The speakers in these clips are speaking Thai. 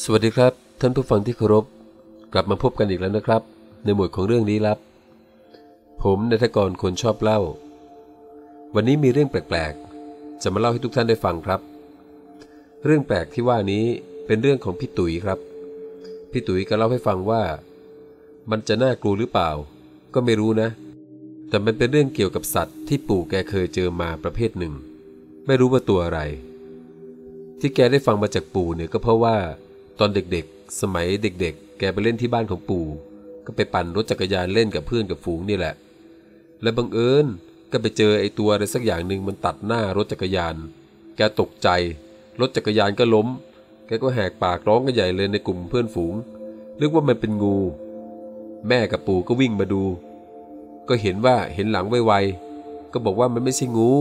สวัสดีครับ ท่านผู้ฟังที่เคารพ กลับมาพบกันอีกแล้วนะครับ ในหมวดของเรื่องลี้ลับ ผมนายทกรคนชอบเล่า วันนี้มีเรื่องแปลกๆ จะมาเล่าให้ทุกท่านได้ฟังครับ เรื่องแปลกที่ว่านี้เป็นเรื่องของพี่ตุ๋ยครับ พี่ตุ๋ยก็เล่าให้ฟังว่า มันจะน่ากลัวหรือเปล่า ก็ไม่รู้นะ แต่มันเป็นเรื่องเกี่ยวกับสัตว์ที่ปู่แกเคยเจอมาประเภทหนึ่ง ไม่รู้ว่าตัวอะไร ที่แกได้ฟังมาจากปู่เนี่ยก็เพราะว่า ตอนเด็กๆ สมัยเด็กๆ แกไปเล่นที่บ้านของปู่ ก็ไปปั่นรถจักรยานเล่นกับเพื่อนกับฝูงนี่แหละ และบังเอิญก็ไปเจอไอ้ตัวอะไรสักอย่างหนึ่งมันตัดหน้ารถจักรยาน แกตกใจ รถจักรยานก็ล้ม แกก็แหกปากร้องกันใหญ่เลยในกลุ่มเพื่อนฝูงนึกว่ามันเป็นงู แม่กับปู่ก็วิ่งมาดู ก็เห็นว่าเห็นหลังไวๆก็บอกว่ามันไม่ใช่งู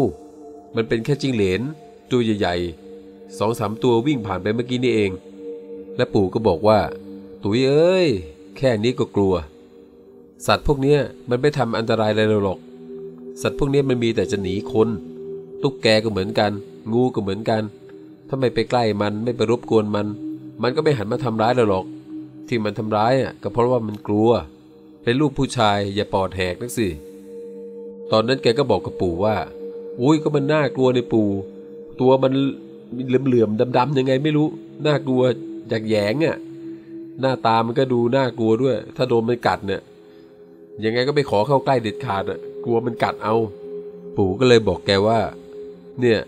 มันเป็นแค่จิ้งเหลนตัวใหญ่ๆสองสามตัววิ่งผ่านไปเมื่อกี้นี่เอง และปู่ก็บอกว่า ตุ๋ยเอ้ย แค่นี้ก็กลัว สัตว์พวกนี้มันไม่ทำอันตรายอะไรเราหรอก สัตว์พวกนี้มันมีแต่จะหนีคน ตุ๊กแกก็เหมือนกัน งูก็เหมือนกัน ถ้าไม่ไปใกล้มันไม่ไปรบกวนมัน มันก็ไม่หันมาทำร้ายเราหรอก ที่มันทำร้ายอะก็เพราะว่ามันกลัว เป็นลูกผู้ชายอย่าปอดแหกนักสิ ตอนนั้นแกก็บอกกับปู่ว่า อุ้ยก็มันน่ากลัวในปู่ ตัวมันเหลื่อมๆดำๆยังไงไม่รู้ น่ากลัว อยากแยงอะหน้าตามันก็ดูน่ากลัวด้วย ถ้าโดนมันกัดเนี่ยยังไงก็ไม่ขอเข้าใกล้เด็ดขาดอะ กลัวมันกัดเอา ปู่ก็เลยบอกแกว่า เนี่ย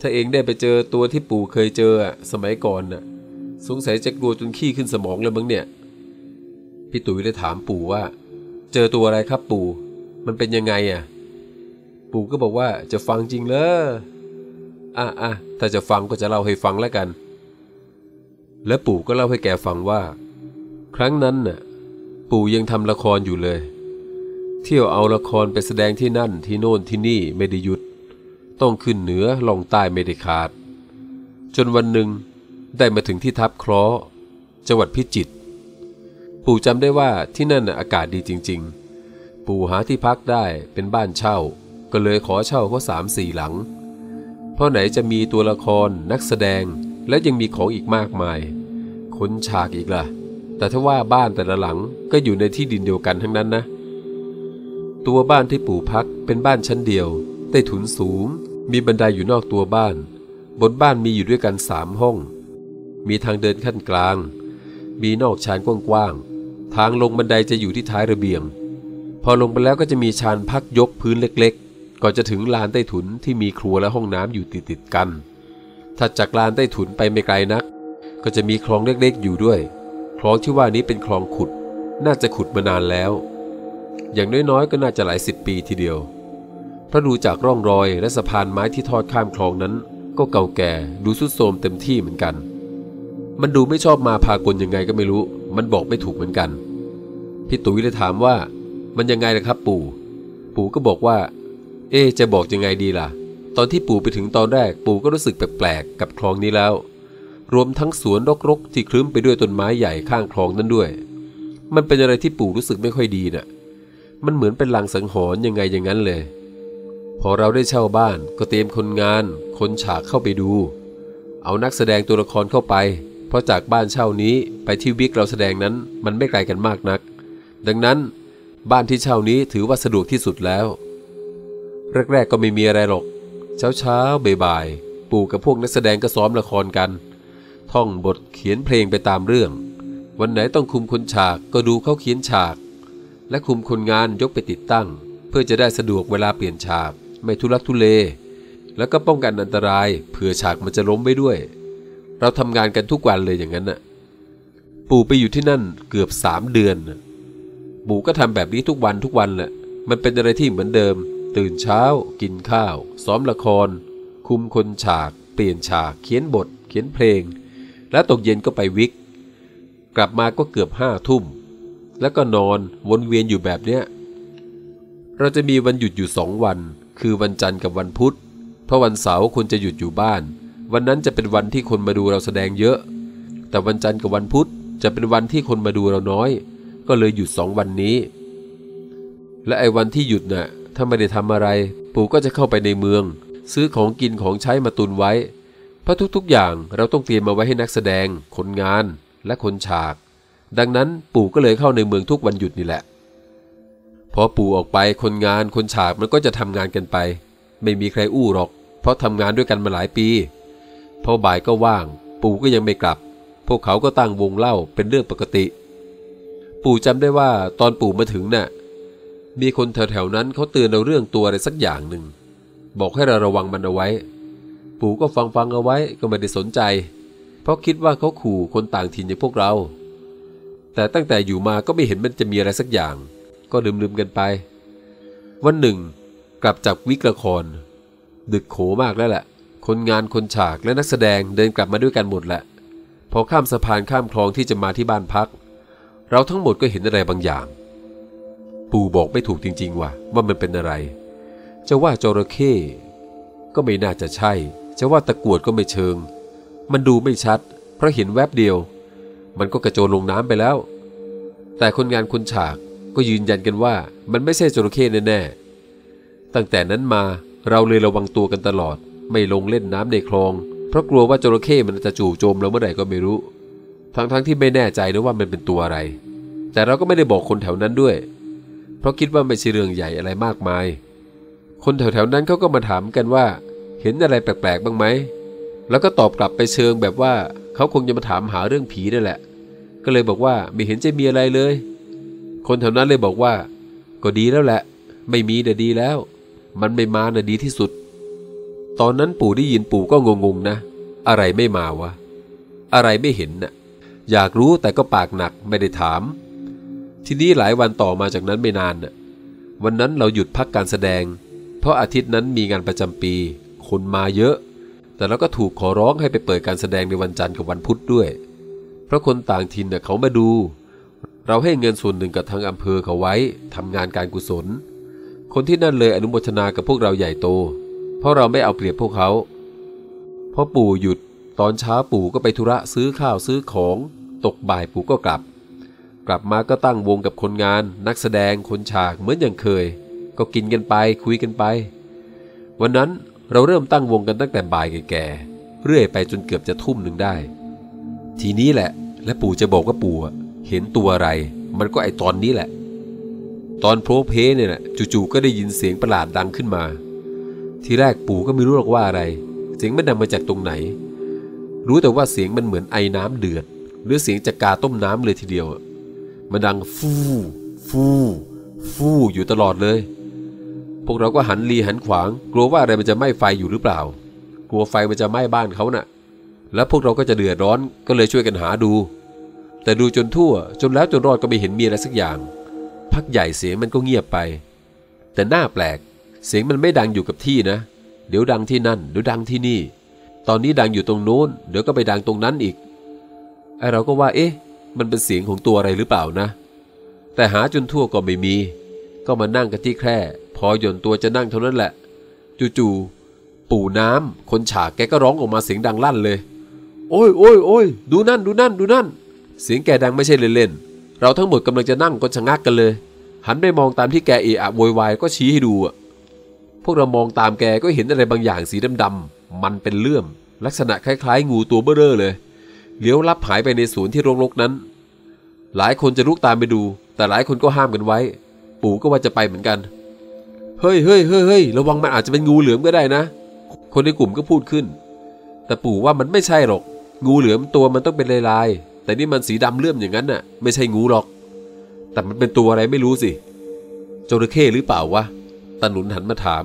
ถ้าเองได้ไปเจอตัวที่ปู่เคยเจออะสมัยก่อนน่ะ สงสัยจะกลัวจนขี้ขึ้นสมองเลยมั้งเนี่ยพี่ตุ๋ยเลยถามปู่ว่า เจอตัวอะไรครับปู่ มันเป็นยังไงอะ ปู่ก็บอกว่าจะฟังจริงเหรออะอะถ้าจะฟังก็จะเล่าให้ฟังแล้วกัน และปู่ก็เล่าให้แกฟังว่า ครั้งนั้นน่ะ ปู่ยังทำละครอยู่เลย เที่ยวเอาละครไปแสดงที่นั่นที่โน่นที่นี่ไม่ได้หยุด ต้องขึ้นเหนือลงใต้ไม่ได้ขาด จนวันหนึ่งได้มาถึงที่ทับคราะห์จังหวัดพิจิตรปู่จำได้ว่าที่นั่นอากาศดีจริง ๆ ปู่หาที่พักได้เป็นบ้านเช่า ก็เลยขอเช่าเขาสามสี่หลัง เพราะไหนจะมีตัวละครนักแสดงและยังมีของอีกมากมาย ขนฉากอีกล่ะ แต่ถ้าว่าบ้านแต่ละหลังก็อยู่ในที่ดินเดียวกันทั้งนั้นนะ ตัวบ้านที่ปู่พักเป็นบ้านชั้นเดียว ใต้ถุนสูง มีบันไดอยู่นอกตัวบ้าน บนบ้านมีอยู่ด้วยกันสามห้อง มีทางเดินขั้นกลาง มีนอกชานกว้างๆ ทางลงบันไดจะอยู่ที่ท้ายระเบียง พอลงไปแล้วก็จะมีชานพักยกพื้นเล็กๆ ก่อนจะถึงลานใต้ถุนที่มีครัวและห้องน้ำอยู่ติดๆกันถัดจากลานใต้ถุนไปไม่ไกลนัก ก็จะมีคลองเล็กๆอยู่ด้วย คลองที่ว่านี้เป็นคลองขุด น่าจะขุดมานานแล้ว อย่างน้อยๆ ก็น่าจะหลายสิบปีทีเดียว เพราะดูจากร่องรอยและสะพานไม้ที่ทอดข้ามคลองนั้น ก็เก่าแก่ดูสุดโทรมเต็มที่เหมือนกัน มันดูไม่ชอบมาพากลยังไงก็ไม่รู้ มันบอกไม่ถูกเหมือนกัน พี่ตุ๋ยเลยถามว่า มันยังไงล่ะครับปู่ ปู่ก็บอกว่า เอ๊จะบอกยังไงดีล่ะ ตอนที่ปู่ไปถึงตอนแรกปู่ก็รู้สึกแปลกๆกับคลองนี้แล้ว รวมทั้งสวนรกๆ ที่คลึ้มไปด้วยต้นไม้ใหญ่ข้างคลองนั้นด้วย มันเป็นอะไรที่ปู่รู้สึกไม่ค่อยดีน่ะ มันเหมือนเป็นลางสังหรณ์ยังไงอย่างนั้นเลย พอเราได้เช่าบ้านก็เตรียมคนงาน คนฉากเข้าไปดู เอานักแสดงตัวละครเข้าไป เพราะจากบ้านเช่านี้ไปที่วิกเราแสดงนั้นมันไม่ไกลกันมากนัก ดังนั้นบ้านที่เช่านี้ถือว่าสะดวกที่สุดแล้ว แรกๆก็ไม่มีอะไรหรอก เช้าๆบ่ายๆปู่กับพวกนักแสดงก็ซ้อมละครกัน ท่องบทเขียนเพลงไปตามเรื่อง วันไหนต้องคุมคนฉากก็ดูเขาเขียนฉาก และคุมคนงานยกไปติดตั้ง เพื่อจะได้สะดวกเวลาเปลี่ยนฉาก ไม่ทุลักทุเล แล้วก็ป้องกันอันตรายเผื่อฉากมันจะล้มไปด้วย เราทำงานกันทุกวันเลยอย่างนั้นน่ะปู่ไปอยู่ที่นั่นเกือบสามเดือนปู่ก็ทำแบบนี้ทุกวันทุกวันแหละมันเป็นอะไรที่เหมือนเดิม ตื่นเช้า กินข้าว ซ้อมละคร คุมคนฉาก เปลี่ยนฉาก เขียนบท เขียนเพลง แล้วตกเย็นก็ไปวิก กลับมาก็เกือบห้าทุ่ม แล้วก็นอนวนเวียนอยู่แบบเนี้ย เราจะมีวันหยุดอยู่สองวัน คือวันจันทร์กับวันพุธ เพราะวันเสาร์คนจะหยุดอยู่บ้าน วันนั้นจะเป็นวันที่คนมาดูเราแสดงเยอะ แต่วันจันทร์กับวันพุธจะเป็นวันที่คนมาดูเราน้อย ก็เลยหยุดสองวันนี้ และไอ้วันที่หยุดน่ะถ้าไม่ได้ทำอะไร ปู่ก็จะเข้าไปในเมือง ซื้อของกินของใช้มาตุนไว้ เพราะทุกๆอย่างเราต้องเตรียมมาไว้ให้นักแสดง คนงานและคนฉาก ดังนั้นปู่ก็เลยเข้าในเมืองทุกวันหยุดนี่แหละ พอปู่ออกไปคนงานคนฉากมันก็จะทำงานกันไป ไม่มีใครอู้หรอก เพราะทำงานด้วยกันมาหลายปี พอบ่ายก็ว่าง ปู่ก็ยังไม่กลับ พวกเขาก็ตั้งวงเล่าเป็นเรื่องปกติ ปู่จำได้ว่าตอนปู่มาถึงน่ะมีคนแถวๆนั้นเขาเตือนเราเรื่องตัวอะไรสักอย่างหนึ่งบอกให้เราระวังมันเอาไว้ ปู่ก็ฟังฟังเอาไว้ก็ไม่ได้สนใจ เพราะคิดว่าเขาขู่คนต่างถิ่นอย่างพวกเรา แต่ตั้งแต่อยู่มาก็ไม่เห็นมันจะมีอะไรสักอย่าง ก็ลืมๆกันไป วันหนึ่ง กลับจากวิกละคร ดึกโขมากแล้วแหละ คนงานคนฉากและนักแสดงเดินกลับมาด้วยกันหมดแหละ พอข้ามสะพานข้ามคลองที่จะมาที่บ้านพัก เราทั้งหมดก็เห็นอะไรบางอย่าง ปู่บอกไม่ถูกจริง ๆ ว่าว่ามันเป็นอะไร จะว่าจระเข้ก็ไม่น่าจะใช่ จะว่าตะกวดก็ไม่เชิง มันดูไม่ชัด เพราะเห็นแวบเดียว มันก็กระโจนลงน้ำไปแล้ว แต่คนงานคนฉากก็ยืนยันกันว่ามันไม่ใช่จระเข้แน่ๆ ตั้งแต่นั้นมาเราเลยระวังตัวกันตลอด ไม่ลงเล่นน้ำในคลอง เพราะกลัวว่าจระเข้มันจะจู่โจมเราเมื่อไหร่ก็ไม่รู้ ทั้งๆทที่ไม่แน่ใจนะว่ามันเป็นตัวอะไร แต่เราก็ไม่ได้บอกคนแถวนั้นด้วย เพราะคิดว่าไม่ใช่เรื่องใหญ่อะไรมากมาย คนแถวๆนั้นเขาก็มาถามกันว่า เห็นอะไรแปลกๆบ้างไหม แล้วก็ตอบกลับไปเชิงแบบว่าเขาคงจะมาถามหาเรื่องผีนั่นแหละ ก็เลยบอกว่าไม่เห็นจะมีอะไรเลย คนแถวนั้นเลยบอกว่า ก็ดีแล้วแหละ ไม่มีแต่ดีแล้ว มันไม่มาน่ะดีที่สุด ตอนนั้นปู่ได้ยินปู่ก็งงๆนะ อะไรไม่มาวะ อะไรไม่เห็นน่ะ อยากรู้แต่ก็ปากหนักไม่ได้ถาม ทีนี้หลายวันต่อมาจากนั้นไม่นานน่ะวันนั้นเราหยุดพักการแสดง เพราะอาทิตย์นั้นมีงานประจำปี คนมาเยอะ แต่เราก็ถูกขอร้องให้ไปเปิดการแสดงในวันจันทร์กับวันพุธด้วย เพราะคนต่างถิ่นน่ะเขามาดู เราให้เงินส่วนหนึ่งกับทางอำเภอเขาไว้ทำงานการกุศล คนที่นั่นเลยอนุโมทนากับพวกเราใหญ่โต เพราะเราไม่เอาเปรียบพวกเขาพอปู่หยุดตอนเช้าปู่ก็ไปธุระซื้อข้าวซื้อของ ตกบ่ายปู่ก็กลับ กลับมาก็ตั้งวงกับคนงาน นักแสดงคนฉากเหมือนอย่างเคย ก็กินกันไปคุยกันไป วันนั้น เราเริ่มตั้งวงกันตั้งแต่บ่ายแก่ๆเรื่อยไปจนเกือบจะทุ่มหนึ่งได้ ทีนี้แหละ และปู่จะบอกว่าปู่เห็นตัวอะไร มันก็ไอตอนนี้แหละ ตอนโพรเพเนี่ยแหละจู่ๆก็ได้ยินเสียงประหลาดดังขึ้นมา ทีแรกปู่ก็ไม่รู้หรอกว่าอะไร เสียงมันดังมาจากตรงไหน รู้แต่ว่าเสียงมันเหมือนไอน้ำเดือด หรือเสียงจากกาต้มน้ำเลยทีเดียวมันดังฟู่ฟู่ฟู่อยู่ตลอดเลย พวกเราก็หันรีหันขวาง กลัวว่าอะไรมันจะไหม้ไฟอยู่หรือเปล่า กลัวไฟมันจะไหม้บ้านเขาน่ะ แล้วพวกเราก็จะเดือดร้อนก็เลยช่วยกันหาดู แต่ดูจนทั่ว จนแล้วจนรอดก็ไม่เห็นมีอะไรสักอย่าง พักใหญ่เสียงมันก็เงียบไป แต่หน้าแปลก เสียงมันไม่ดังอยู่กับที่นะ เดี๋ยวดังที่นั่นเดี๋ยวดังที่นี่ ตอนนี้ดังอยู่ตรงโน้น เดี๋ยวก็ไปดังตรงนั้นอีกไอเราก็ว่า เอ๊ะ มันเป็นเสียงของตัวอะไรหรือเปล่านะ แต่หาจนทั่วก็ไม่มี ก็มานั่งกันที่แคร่ พอหย่อนตัวจะนั่งเท่านั้นแหละ จู่ๆปู่น้ำคนฉากแกก็ร้องออกมาเสียงดังลั่นเลย โอ้ยโอ้ยโอ้ยดูนั่นดูนั่นดูนั่น เสียงแกดังไม่ใช่เล่นๆเราทั้งหมดกำลังจะนั่งก็ชะงักกันเลย หันไปมองตามที่แกเอะอะโวยวายก็ชี้ให้ดูอะพวกเรามองตามแกก็เห็นอะไรบางอย่างสีดำๆมันเป็นเลื่อม ลักษณะคล้าย ๆ งูตัวเบ้อเร่อเลยเลี้ยวลับหายไปในสวนที่รกๆนั้น หลายคนจะลุกตามไปดู แต่หลายคนก็ห้ามกันไว้ ปู่ก็ว่าจะไปเหมือนกัน เฮ้ยเฮ้ยเฮ้ยเฮ้ยระวังมันอาจจะเป็นงูเหลือมก็ได้นะ คนในกลุ่มก็พูดขึ้น แต่ปู่ว่ามันไม่ใช่หรอก งูเหลือมตัวมันต้องเป็นลายๆ แต่นี่มันสีดำเลื่อมอย่างนั้นน่ะ ไม่ใช่งูหรอก แต่มันเป็นตัวอะไรไม่รู้สิ จระเข้หรือเปล่าวะ ตาหนุนหันมาถาม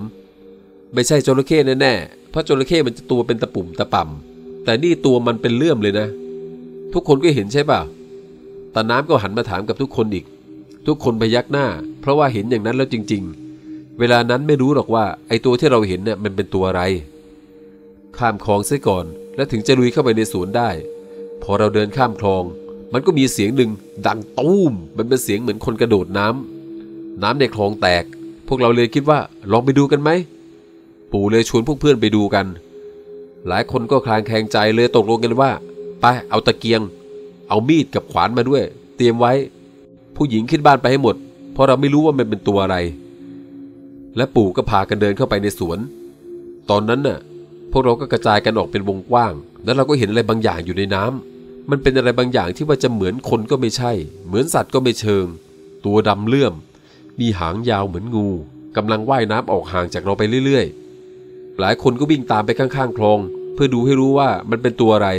ไม่ใช่จระเข้แน่ๆ เพราะจระเข้มันจะตัวเป็นตะปุ่มตะป่ำแต่นี่ตัวมันเป็นเลื่อมเลยนะ ทุกคนก็เห็นใช่ป่ะตาน้ำก็หันมาถามกับทุกคนอีก ทุกคนพยักหน้า เพราะว่าเห็นอย่างนั้นแล้วจริง ๆ เวลานั้นไม่รู้หรอกว่าไอตัวที่เราเห็นเนี่ยมันเป็นตัวอะไร ข้ามคลองซะก่อน แล้วถึงจะลุยเข้าไปในสวนได้ พอเราเดินข้ามคลอง มันก็มีเสียงหนึ่งดังตู้มมันเป็นเสียงเหมือนคนกระโดดน้ำน้ำในคลองแตก พวกเราเลยคิดว่าลองไปดูกันไหม ปู่เลยชวนพวกเพื่อนไปดูกัน หลายคนก็คลางแคลงใจเลยตกลงกันว่าไปเอาตะเกียง เอามีดกับขวานมาด้วย เตรียมไว้ ผู้หญิงขึ้นบ้านไปให้หมด เพราะเราไม่รู้ว่ามันเป็นตัวอะไร และปู่ก็พากันเดินเข้าไปในสวน ตอนนั้นน่ะ พวกเราก็กระจายกันออกเป็นวงกว้าง แล้วเราก็เห็นอะไรบางอย่างอยู่ในน้ำมันเป็นอะไรบางอย่างที่ว่าจะเหมือนคนก็ไม่ใช่ เหมือนสัตว์ก็ไม่เชิง ตัวดำเลื่อม มีหางยาวเหมือนงูกำลังว่ายน้ำออกห่างจากเราไปเรื่อยๆ หลายคนก็วิ่งตามไปข้างๆคลอง เพื่อดูให้รู้ว่ามันเป็นตัวอะไร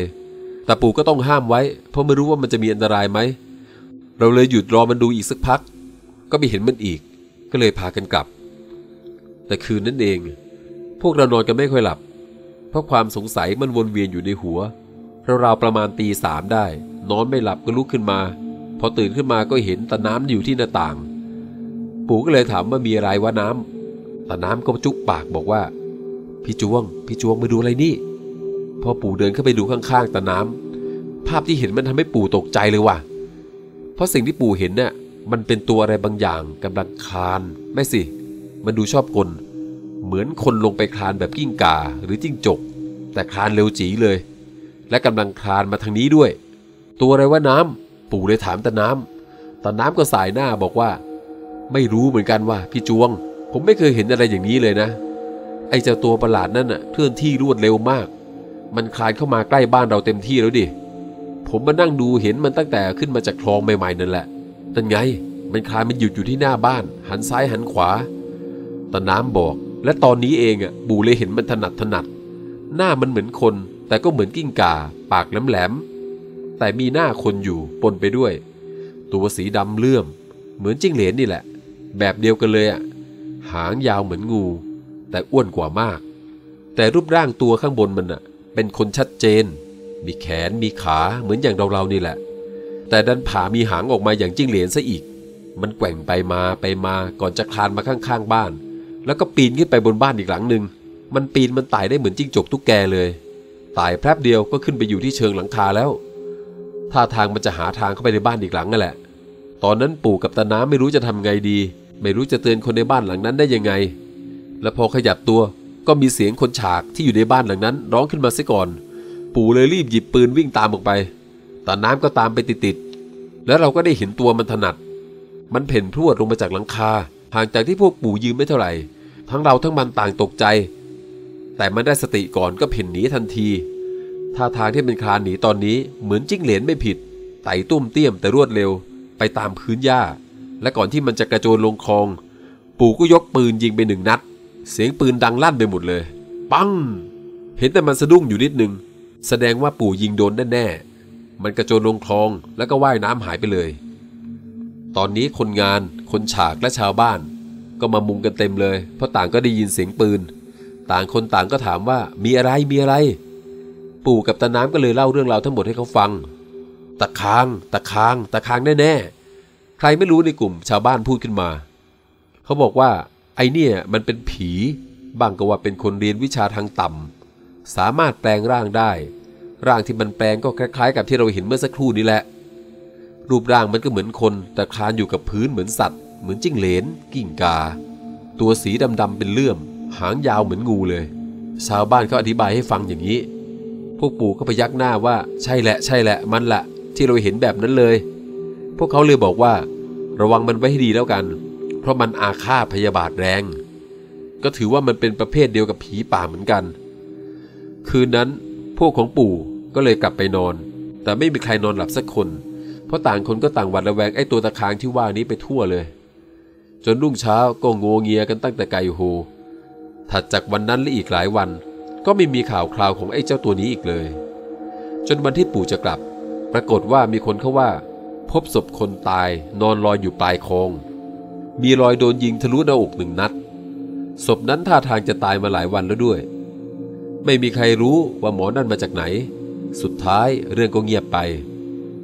แต่ปู่ก็ต้องห้ามไว้ เพราะไม่รู้ว่ามันจะมีอันตรายไหม เราเลยหยุดรอมันดูอีกสักพัก ก็ไม่เห็นมันอีก ก็เลยพากันกลับ แต่คืนนั้นเอง พวกเรานอนกันไม่ค่อยหลับ เพราะความสงสัยมันวนเวียนอยู่ในหัวราวๆประมาณตีสามได้ นอนไม่หลับก็ลุกขึ้นมา พอตื่นขึ้นมาก็เห็นตาน้ำอยู่ที่หน้าต่าง ปู่ก็เลยถามว่ามีอะไรวะน้ำตาน้ำก็จุกปากบอกว่า พี่จวง พี่จวงมาดูอะไรนี่ พอปู่เดินเข้าไปดูข้างๆตาน้ำภาพที่เห็นมันทำให้ปู่ตกใจเลยว่ะ เพราะสิ่งที่ปู่เห็นเนี่ยมันเป็นตัวอะไรบางอย่างกำลังคลานไม่สิ มันดูชอบกล เหมือนคนลงไปคลานแบบกิ้งก่าหรือจิ้งจก แต่คลานเร็วจีเลย และกำลังคลานมาทางนี้ด้วย ตัวอะไรว่าน้ำปู่เลยถามตาน้ำตาน้ำก็สายหน้าบอกว่า ไม่รู้เหมือนกันว่าพี่จวง ผมไม่เคยเห็นอะไรอย่างนี้เลยนะ ไอ้เจ้าตัวประหลาดนั่นน่ะเคลื่อนที่รวดเร็วมาก มันคลานเข้ามาใกล้บ้านเราเต็มที่แล้วดิผมมานั่งดูเห็นมันตั้งแต่ขึ้นมาจากคลองใหม่ๆนั่นแหละนั่นไง มันคลานมันหยุดอยู่ที่หน้าบ้าน หันซ้ายหันขวา ตาน้ำบอก และตอนนี้เองอะบูเลยเห็นมันถนัดถนัด หน้ามันเหมือนคน แต่ก็เหมือนกิ้งก่า ปากแหลมๆแต่มีหน้าคนอยู่ปนไปด้วย ตัวสีดำเลื่อม เหมือนจิ้งเหลนนี่แหละ แบบเดียวกันเลยอะหางยาวเหมือนงู แต่อ้วนกว่ามาก แต่รูปร่างตัวข้างบนมันอะ เป็นคนชัดเจน มีแขนมีขาเหมือนอย่างเราๆนี่แหละ แต่ดันผามีหางออกมาอย่างจิ้งเหลนซะอีกมันแกว่งไปมาไปมาก่อนจะคลานมาข้างๆบ้าน แล้วก็ปีนขึ้นไปบนบ้านอีกหลังหนึ่งมันปีนมันไต่ได้เหมือนจิ้งจกตุ๊กแกเลยไต่แป๊บเดียวก็ขึ้นไปอยู่ที่เชิงหลังคาแล้วท่าทางมันจะหาทางเข้าไปในบ้านอีกหลังนั่นแหละ ตอนนั้นปู่กับตาน้าไม่รู้จะทำไงดี ไม่รู้จะเตือนคนในบ้านหลังนั้นได้ยังไง และพอขยับตัวก็มีเสียงคนฉากที่อยู่ในบ้านหลังนั้น ร้องขึ้นมาซะก่อน ปู่เลยรีบหยิบปืนวิ่งตามออกไปตาน้ำก็ตามไปติดๆแล้วเราก็ได้เห็นตัวมันถนัด มันเพ่นพรวดลงมาจากหลังคา ห่างจากที่พวกปู่ยืมไม่เท่าไหร่ ทั้งเราทั้งมันต่างตกใจ แต่มันได้สติก่อนก็เพ่นหนีทันทีท่าทางที่เป็นคลานหนีตอนนี้เหมือนจิ้งเหลนไม่ผิด ไต่ตุ้มเตี้ยมแต่รวดเร็ว ไปตามพื้นหญ้า และก่อนที่มันจะกระโจนลงคลอง ปู่ก็ยกปืนยิงไปหนึ่งนัด เสียงปืนดังลั่นไปหมดเลย ปัง เห็นแต่มันสะดุ้งอยู่นิดนึง แสดงว่าปู่ยิงโดนแน่ๆมันกระโจนลงคลองแล้วก็ว่ายน้ำหายไปเลย ตอนนี้คนงาน คนฉากและชาวบ้าน ก็มามุงกันเต็มเลย เพราะต่างก็ได้ยินเสียงปืน ต่างคนต่างก็ถามว่ามีอะไรมีอะไร ปู่กับตาน้ำก็เลยเล่าเรื่องราวทั้งหมดให้เขาฟัง ตะคาง ตะคาง ตะคางแน่ๆ ใครไม่รู้ในกลุ่มชาวบ้านพูดขึ้นมา เขาบอกว่า ไอเนี่ยมันเป็นผีบางก็ว่าเป็นคนเรียนวิชาทางต่ำสามารถแปลงร่างได้ ร่างที่มันแปลงก็คล้ายๆ กับที่เราเห็นเมื่อสักครู่นี้แหละ รูปร่างมันก็เหมือนคน แต่คลานอยู่กับพื้นเหมือนสัตว์ เหมือนจิ้งเหลน กิ่งกา ตัวสีดำๆเป็นเลื่อม หางยาวเหมือนงูเลย ชาวบ้านเขาอธิบายให้ฟังอย่างนี้ พวกปู่ก็พยักหน้าว่าใช่แหละ ใช่แหละมันแหละที่เราเห็นแบบนั้นเลย พวกเขาเลยบอกว่า ระวังมันไว้ให้ดีแล้วกัน เพราะมันอาฆาตพยาบาทแรง ก็ถือว่ามันเป็นประเภทเดียวกับผีป่าเหมือนกัน คืนนั้นพวกของปู่ก็เลยกลับไปนอน แต่ไม่มีใครนอนหลับสักคน เพราะต่างคนก็ต่างหวัดระแวงไอ้ตัวตะคางที่ว่านี้ไปทั่วเลย จนรุ่งเช้าก็งวงเงียกันตั้งแต่ไกลโฮถัดจากวันนั้นและอีกหลายวัน ก็ไม่มีข่าวคราวของไอ้เจ้าตัวนี้อีกเลย จนวันที่ปู่จะกลับ ปรากฏว่ามีคนเขาว่า พบศพคนตายนอนลอยอยู่ปลายคลองมีรอยโดนยิงทะลุหน้าอกหนึ่งนัดศพนั้นท่าทางจะตายมาหลายวันแล้วด้วย ไม่มีใครรู้ว่าหมอนั่นมาจากไหน สุดท้ายเรื่องก็เงียบไป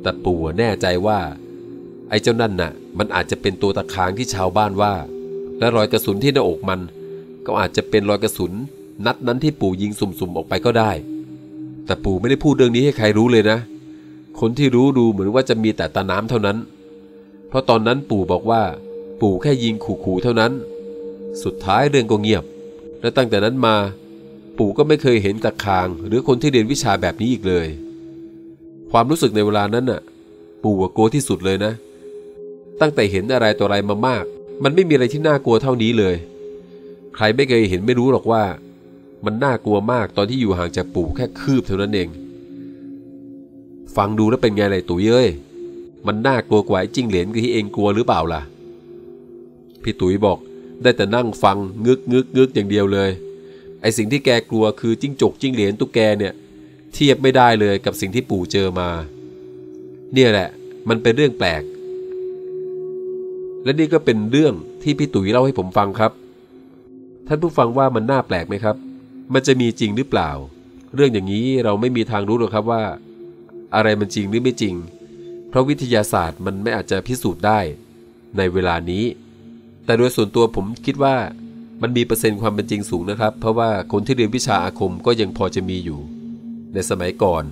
แต่ปู่แน่ใจว่า ไอ้เจ้านั่นน่ะ มันอาจจะเป็นตัวตะค้างที่ชาวบ้านว่า และรอยกระสุนที่หน้าอกมัน ก็อาจจะเป็นรอยกระสุน นัดนั้นที่ปู่ยิงสุ่มๆออกไปก็ได้ แต่ปู่ไม่ได้พูดเรื่องนี้ให้ใครรู้เลยนะ คนที่รู้ดูเหมือนว่าจะมีแต่ตาน้ำเท่านั้น เพราะตอนนั้นปู่บอกว่า ปู่แค่ยิงขู่ๆเท่านั้น สุดท้ายเรื่องก็เงียบ และตั้งแต่นั้นมา ปู่ก็ไม่เคยเห็นตะคาง หรือคนที่เรียนวิชาแบบนี้อีกเลย ความรู้สึกในเวลานั้นน่ะ ปู่กลัวที่สุดเลยนะ ตั้งแต่เห็นอะไรต่ออะไรมามาก มันไม่มีอะไรที่น่ากลัวเท่านี้เลย ใครไม่เคยเห็นไม่รู้หรอกว่า มันน่ากลัวมากตอนที่อยู่ห่างจากปู่แค่คืบเท่านั้นเอง ฟังดูแล้วเป็นไงเลยตุ๋ยเอ้ยมันน่ากลัวกว่าไอ้จิ้งเหลนที่เองกลัวหรือเปล่าล่ะ พี่ตุ๋ยบอกได้แต่นั่งฟังงึกงึกงึกอย่างเดียวเลย ไอสิ่งที่แกกลัวคือจิ้งจกจิ้งเหลนตุ๊กแกเนี่ย เทียบไม่ได้เลยกับสิ่งที่ปู่เจอมา เนี่ยแหละ มันเป็นเรื่องแปลก และนี่ก็เป็นเรื่องที่พี่ตุ๋ยเล่าให้ผมฟังครับ ท่านผู้ฟังว่ามันน่าแปลกไหมครับ มันจะมีจริงหรือเปล่า เรื่องอย่างนี้เราไม่มีทางรู้หรอกครับว่า อะไรมันจริงหรือไม่จริง เพราะวิทยาศาสตร์มันไม่อาจจะพิสูจน์ได้ในเวลานี้ แต่โดยส่วนตัวผมคิดว่ามันมีเปอร์เซ็นต์ความเป็นจริงสูงนะครับ เพราะว่าคนที่เรียนวิชาอาคมก็ยังพอจะมีอยู่ ในสมัยก่อน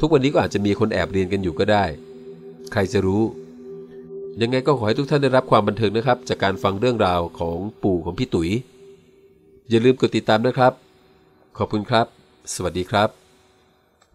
ทุกวันนี้ก็อาจจะมีคนแอบเรียนกันอยู่ก็ได้ ใครจะรู้ ยังไงก็ขอให้ทุกท่านได้รับความบันเทิงนะครับ จากการฟังเรื่องราวของปู่ของพี่ตุ๋ย อย่าลืมกดติดตามนะครับ ขอบคุณครับ สวัสดีครับ